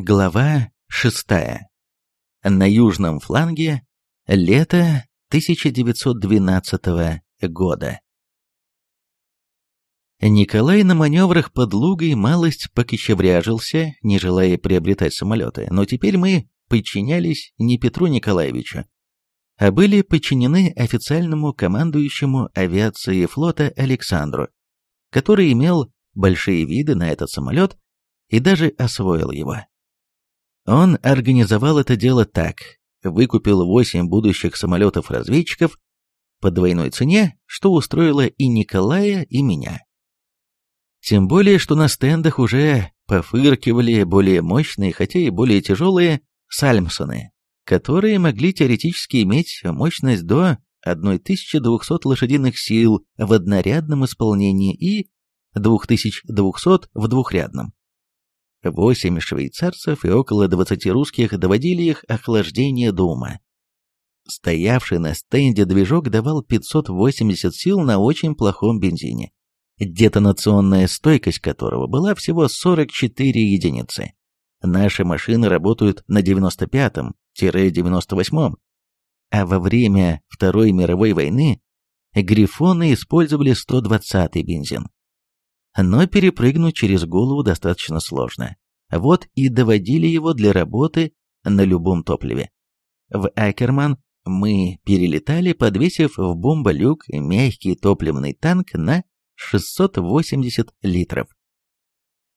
Глава шестая. На южном фланге. Лето 1912 года. Николай на маневрах под Лугой малость покичевряжился, не желая приобретать самолеты, но теперь мы подчинялись не Петру Николаевичу, а были подчинены официальному командующему авиации флота Александру, который имел большие виды на этот самолет и даже освоил его. Он организовал это дело так. Выкупил восемь будущих самолетов-разведчиков по двойной цене, что устроило и Николая, и меня. Тем более, что на стендах уже пофыркивали более мощные, хотя и более тяжелые, сальмсоны, которые могли теоретически иметь мощность до 1200 лошадиных сил в однорядном исполнении и 2200 в двухрядном. Восемь швейцарцев и около двадцати русских доводили их охлаждение до ума. Стоявший на стенде движок давал 580 сил на очень плохом бензине, детонационная стойкость которого была всего 44 единицы. Наши машины работают на 95-98, а во время Второй мировой войны грифоны использовали 120-й бензин но перепрыгнуть через голову достаточно сложно. Вот и доводили его для работы на любом топливе. В Акерман мы перелетали, подвесив в бомболюк мягкий топливный танк на 680 литров.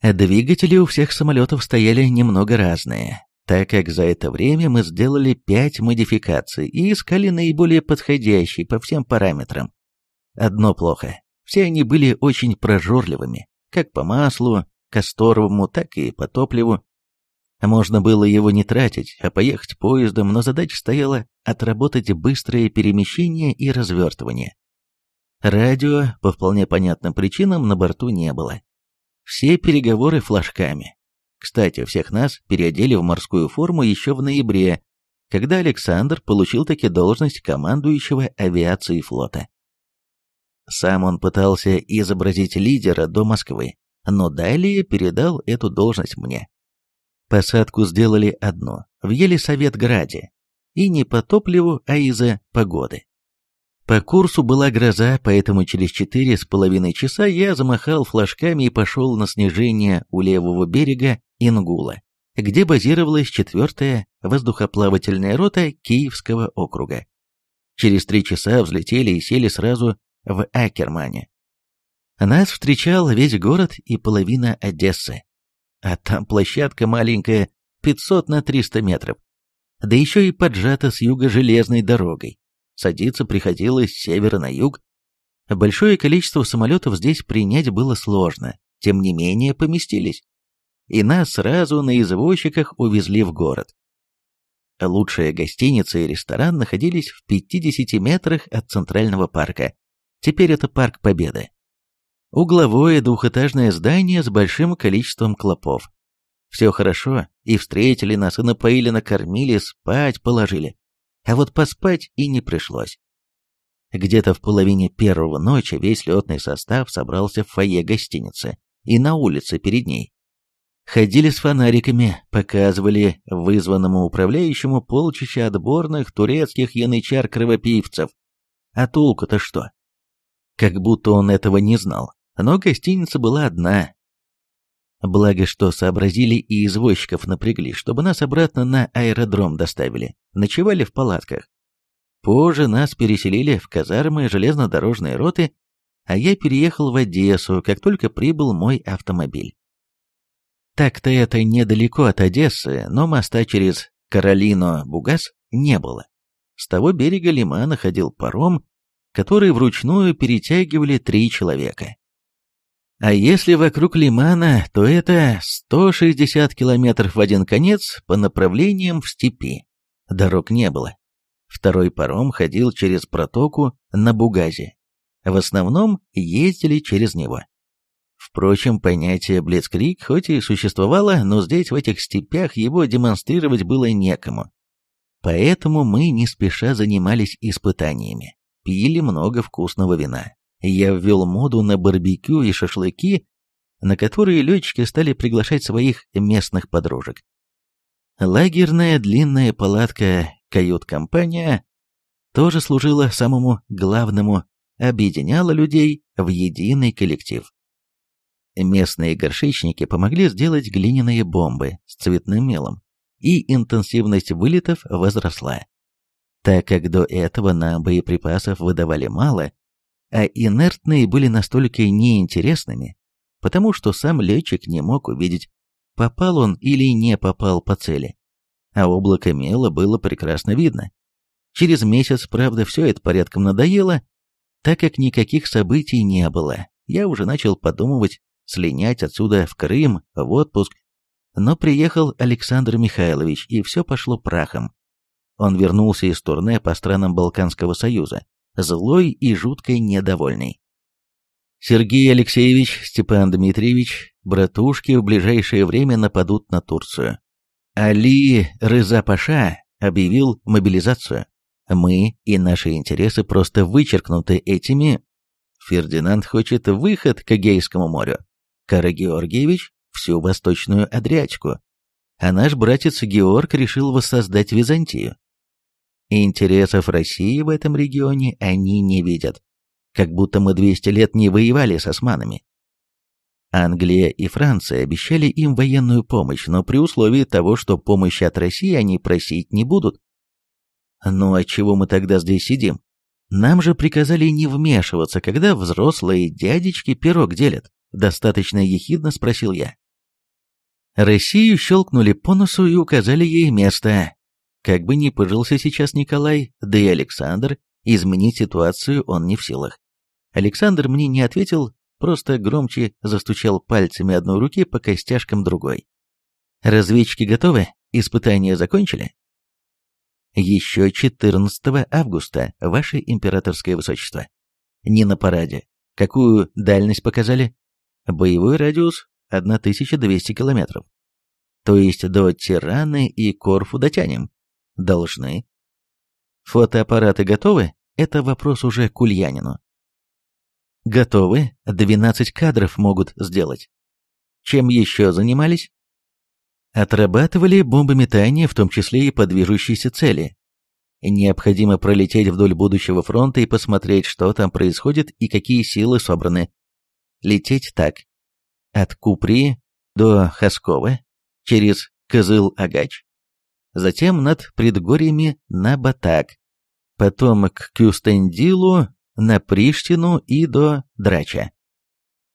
Двигатели у всех самолетов стояли немного разные, так как за это время мы сделали пять модификаций и искали наиболее подходящий по всем параметрам. Одно плохо. Все они были очень прожорливыми, как по маслу, касторовому, так и по топливу. Можно было его не тратить, а поехать поездом, но задача стояла отработать быстрое перемещение и развертывание. Радио, по вполне понятным причинам, на борту не было. Все переговоры флажками. Кстати, всех нас переодели в морскую форму еще в ноябре, когда Александр получил таки должность командующего авиацией флота. Сам он пытался изобразить лидера до Москвы, но далее передал эту должность мне. Посадку сделали одну, в Елисаветграде, и не по топливу, а из-за погоды. По курсу была гроза, поэтому через четыре с половиной часа я замахал флажками и пошел на снижение у левого берега Ингула, где базировалась четвертая воздухоплавательная рота Киевского округа. Через три часа взлетели и сели сразу в Акермане. Нас встречал весь город и половина Одессы. А там площадка маленькая, 500 на 300 метров. Да еще и поджата с юга железной дорогой. Садиться приходилось с севера на юг. Большое количество самолетов здесь принять было сложно, тем не менее поместились. И нас сразу на извозчиках увезли в город. Лучшая гостиница и ресторан находились в 50 метрах от Центрального парка, Теперь это Парк Победы. Угловое двухэтажное здание с большим количеством клопов. Все хорошо, и встретили нас, и напоили, накормили, спать положили. А вот поспать и не пришлось. Где-то в половине первого ночи весь летный состав собрался в фойе гостиницы и на улице перед ней. Ходили с фонариками, показывали вызванному управляющему полчища отборных турецких янычар-кровопивцев. А толку-то что? Как будто он этого не знал. Но гостиница была одна. Благо, что сообразили и извозчиков напрягли, чтобы нас обратно на аэродром доставили. Ночевали в палатках. Позже нас переселили в казармы железнодорожной роты, а я переехал в Одессу, как только прибыл мой автомобиль. Так-то это недалеко от Одессы, но моста через Каролино-Бугас не было. С того берега лимана ходил паром, который вручную перетягивали три человека. А если вокруг лимана, то это 160 километров в один конец по направлениям в степи. Дорог не было. Второй паром ходил через протоку на Бугазе. В основном ездили через него. Впрочем, понятие «блицкрик» хоть и существовало, но здесь, в этих степях, его демонстрировать было некому. Поэтому мы не спеша занимались испытаниями пили много вкусного вина. Я ввел моду на барбекю и шашлыки, на которые летчики стали приглашать своих местных подружек. Лагерная длинная палатка кают-компания тоже служила самому главному, объединяла людей в единый коллектив. Местные горшечники помогли сделать глиняные бомбы с цветным мелом, и интенсивность вылетов возросла. Так как до этого нам боеприпасов выдавали мало, а инертные были настолько неинтересными, потому что сам летчик не мог увидеть, попал он или не попал по цели. А облако мела было прекрасно видно. Через месяц, правда, все это порядком надоело, так как никаких событий не было. Я уже начал подумывать слинять отсюда в Крым, в отпуск. Но приехал Александр Михайлович, и все пошло прахом. Он вернулся из турне по странам Балканского Союза, злой и жутко недовольный. Сергей Алексеевич, Степан Дмитриевич, братушки в ближайшее время нападут на Турцию. Али Рыза Паша объявил мобилизацию. Мы и наши интересы просто вычеркнуты этими. Фердинанд хочет выход к Эгейскому морю. Карагеоргиевич всю Восточную Адриатику, а наш братец Георг решил воссоздать Византию. Интересов России в этом регионе они не видят, как будто мы 200 лет не воевали с османами. Англия и Франция обещали им военную помощь, но при условии того, что помощи от России они просить не будут. Ну а чего мы тогда здесь сидим? Нам же приказали не вмешиваться, когда взрослые дядечки пирог делят. Достаточно ехидно спросил я. Россию щелкнули по носу и указали ей место. Как бы ни пыжился сейчас Николай, да и Александр, изменить ситуацию он не в силах. Александр мне не ответил, просто громче застучал пальцами одной руки по костяшкам другой. «Разведчики готовы? Испытания закончили?» «Еще 14 августа, ваше императорское высочество. Не на параде. Какую дальность показали?» Боевой радиус 1200 километров. То есть до Тираны и Корфу дотянем. Должны. Фотоаппараты готовы? Это вопрос уже к Ульянину. Готовы. 12 кадров могут сделать. Чем еще занимались? Отрабатывали бомбометание, в том числе и по движущейся цели. Необходимо пролететь вдоль будущего фронта и посмотреть, что там происходит и какие силы собраны лететь так. От Купри до Хаскова, через Кызыл-Агач, затем над предгорьями на Батак, потом к Кюстендилу, на Приштину и до Драча.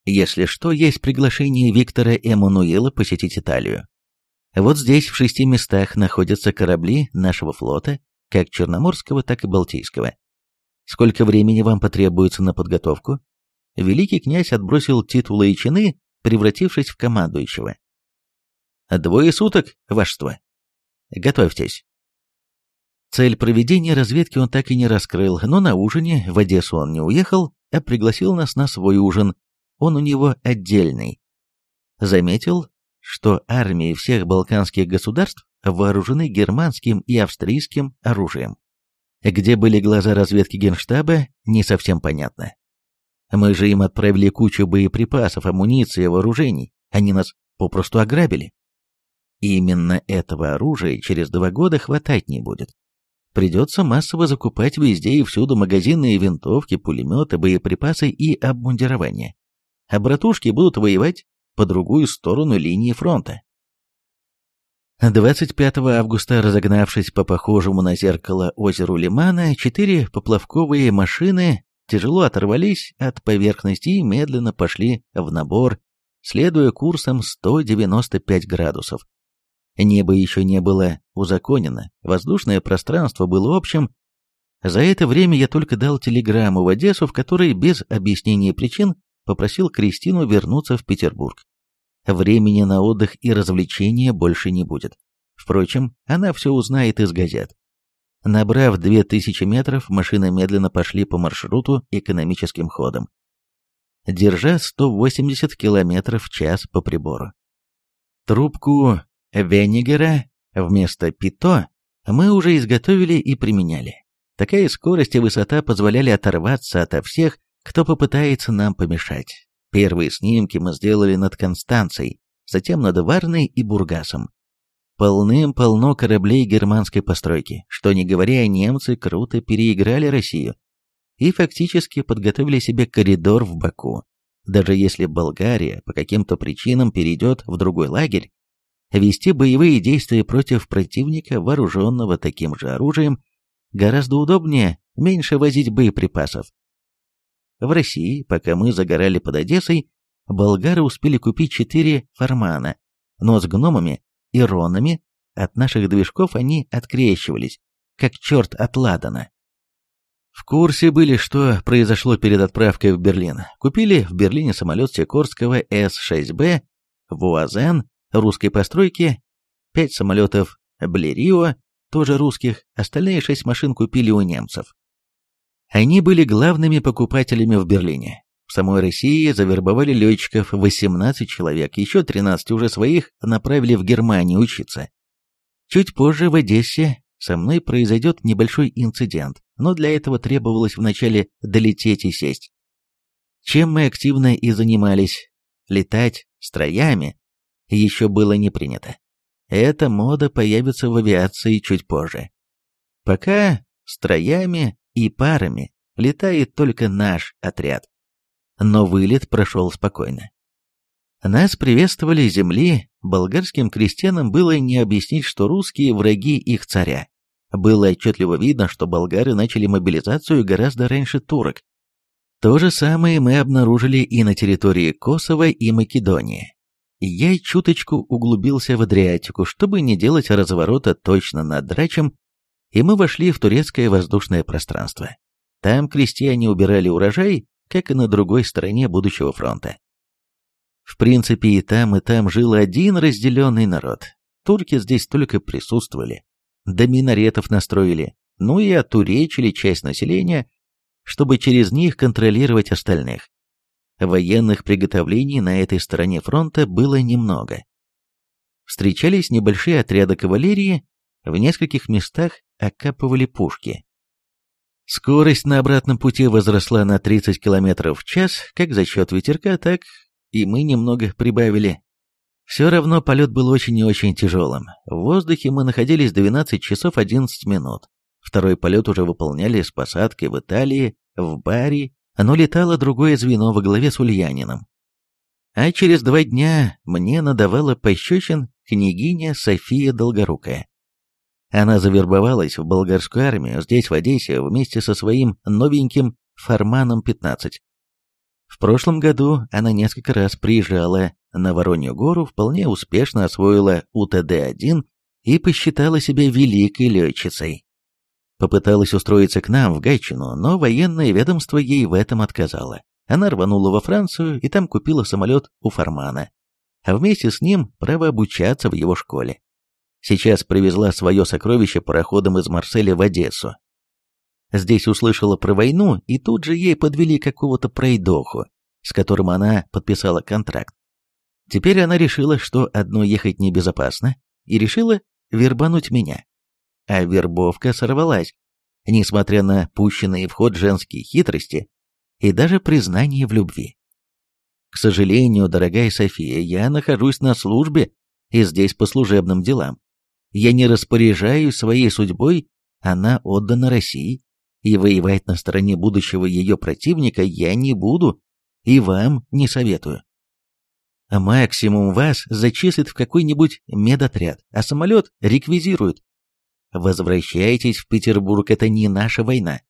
Если что, есть приглашение Виктора Эммануила посетить Италию. Вот здесь в шести местах находятся корабли нашего флота, как Черноморского, так и Балтийского. Сколько времени вам потребуется на подготовку? великий князь отбросил титулы и чины, превратившись в командующего. «Двое суток, вашество. Готовьтесь». Цель проведения разведки он так и не раскрыл, но на ужине в Одессу он не уехал, а пригласил нас на свой ужин. Он у него отдельный. Заметил, что армии всех балканских государств вооружены германским и австрийским оружием. Где были глаза разведки Генштаба, не совсем понятно. Мы же им отправили кучу боеприпасов, амуниции, вооружений. Они нас попросту ограбили. Именно этого оружия через два года хватать не будет. Придется массово закупать везде и всюду магазинные винтовки, пулеметы, боеприпасы и обмундирование. А братушки будут воевать по другую сторону линии фронта. 25 августа, разогнавшись по похожему на зеркало озеру Лимана, четыре поплавковые машины тяжело оторвались от поверхности и медленно пошли в набор, следуя курсом 195 градусов. Небо еще не было узаконено, воздушное пространство было общим. За это время я только дал телеграмму в Одессу, в которой без объяснения причин попросил Кристину вернуться в Петербург. Времени на отдых и развлечения больше не будет. Впрочем, она все узнает из газет. Набрав 2000 метров, машины медленно пошли по маршруту экономическим ходом, держа 180 км в час по прибору. Трубку Веннигера вместо Пито мы уже изготовили и применяли. Такая скорость и высота позволяли оторваться ото всех, кто попытается нам помешать. Первые снимки мы сделали над Констанцией, затем над Варной и Бургасом. Полным-полно кораблей германской постройки, что не говоря, немцы круто переиграли Россию и фактически подготовили себе коридор в Баку. Даже если Болгария по каким-то причинам перейдет в другой лагерь, вести боевые действия против противника, вооруженного таким же оружием, гораздо удобнее, меньше возить боеприпасов. В России, пока мы загорали под Одессой, болгары успели купить четыре «Формана», но с гномами и ронами от наших движков они открещивались, как черт от ладана. В курсе были, что произошло перед отправкой в Берлин. Купили в Берлине самолет Сикорского С-6Б, Вуазен, русской постройки, пять самолетов Блерио, тоже русских, остальные шесть машин купили у немцев. Они были главными покупателями в Берлине. В самой России завербовали летчиков 18 человек, еще 13 уже своих направили в Германию учиться. Чуть позже в Одессе со мной произойдет небольшой инцидент, но для этого требовалось вначале долететь и сесть. Чем мы активно и занимались. Летать строями еще было не принято. Эта мода появится в авиации чуть позже. Пока строями и парами летает только наш отряд но вылет прошел спокойно. Нас приветствовали земли, болгарским крестьянам было не объяснить, что русские враги их царя. Было отчетливо видно, что болгары начали мобилизацию гораздо раньше турок. То же самое мы обнаружили и на территории Косово и Македонии. Я чуточку углубился в Адриатику, чтобы не делать разворота точно над Драчем, и мы вошли в турецкое воздушное пространство. Там крестьяне убирали урожай, как и на другой стороне будущего фронта. В принципе, и там, и там жил один разделенный народ. Турки здесь только присутствовали, до минаретов настроили, ну и отуречили часть населения, чтобы через них контролировать остальных. Военных приготовлений на этой стороне фронта было немного. Встречались небольшие отряды кавалерии, в нескольких местах окапывали пушки. Скорость на обратном пути возросла на 30 км в час, как за счет ветерка, так и мы немного прибавили. Все равно полет был очень и очень тяжелым. В воздухе мы находились 12 часов 11 минут. Второй полет уже выполняли с посадкой в Италии, в Бари, но летало другое звено во главе с Ульянином. А через два дня мне надавала пощечин княгиня София Долгорукая. Она завербовалась в болгарскую армию здесь, в Одессе, вместе со своим новеньким Форманом-15. В прошлом году она несколько раз приезжала на Воронью гору, вполне успешно освоила УТД-1 и посчитала себя великой летчицей. Попыталась устроиться к нам в Гайчину, но военное ведомство ей в этом отказало. Она рванула во Францию и там купила самолет у Формана, а вместе с ним право обучаться в его школе. Сейчас привезла свое сокровище пароходом из Марселя в Одессу. Здесь услышала про войну, и тут же ей подвели какого-то пройдоху, с которым она подписала контракт. Теперь она решила, что одно ехать небезопасно, и решила вербануть меня. А вербовка сорвалась, несмотря на пущенные в ход женские хитрости и даже признание в любви. К сожалению, дорогая София, я нахожусь на службе и здесь по служебным делам. Я не распоряжаюсь своей судьбой, она отдана России, и воевать на стороне будущего ее противника я не буду и вам не советую. Максимум вас зачислят в какой-нибудь медотряд, а самолет реквизируют. Возвращайтесь в Петербург, это не наша война.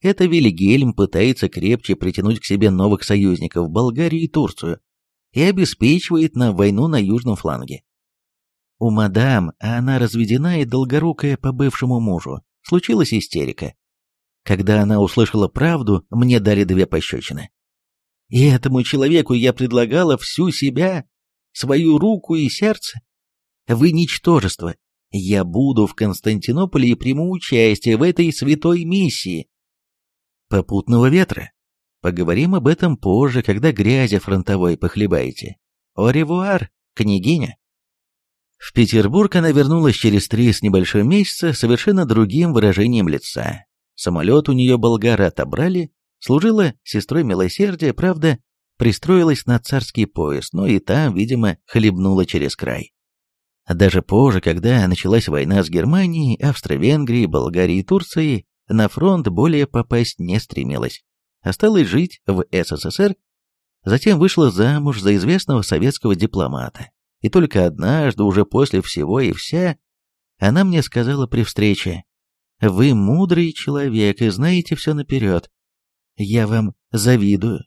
Это Вильгельм пытается крепче притянуть к себе новых союзников, Болгарию и Турцию, и обеспечивает нам войну на южном фланге. У мадам, а она разведена и долгорукая по бывшему мужу, случилась истерика. Когда она услышала правду, мне дали две пощечины. И этому человеку я предлагала всю себя, свою руку и сердце. Вы ничтожество. Я буду в Константинополе и приму участие в этой святой миссии. Попутного ветра. Поговорим об этом позже, когда грязи фронтовой похлебаете. О ревуар, княгиня. В Петербург она вернулась через три с небольшим месяца совершенно другим выражением лица. Самолет у нее болгары отобрали, служила сестрой милосердия, правда, пристроилась на царский пояс, но и там, видимо, хлебнула через край. Даже позже, когда началась война с Германией, Австро-Венгрией, Болгарией и Турцией, на фронт более попасть не стремилась. Осталось жить в СССР, затем вышла замуж за известного советского дипломата. И только однажды, уже после всего и вся, она мне сказала при встрече, «Вы мудрый человек и знаете все наперед. Я вам завидую.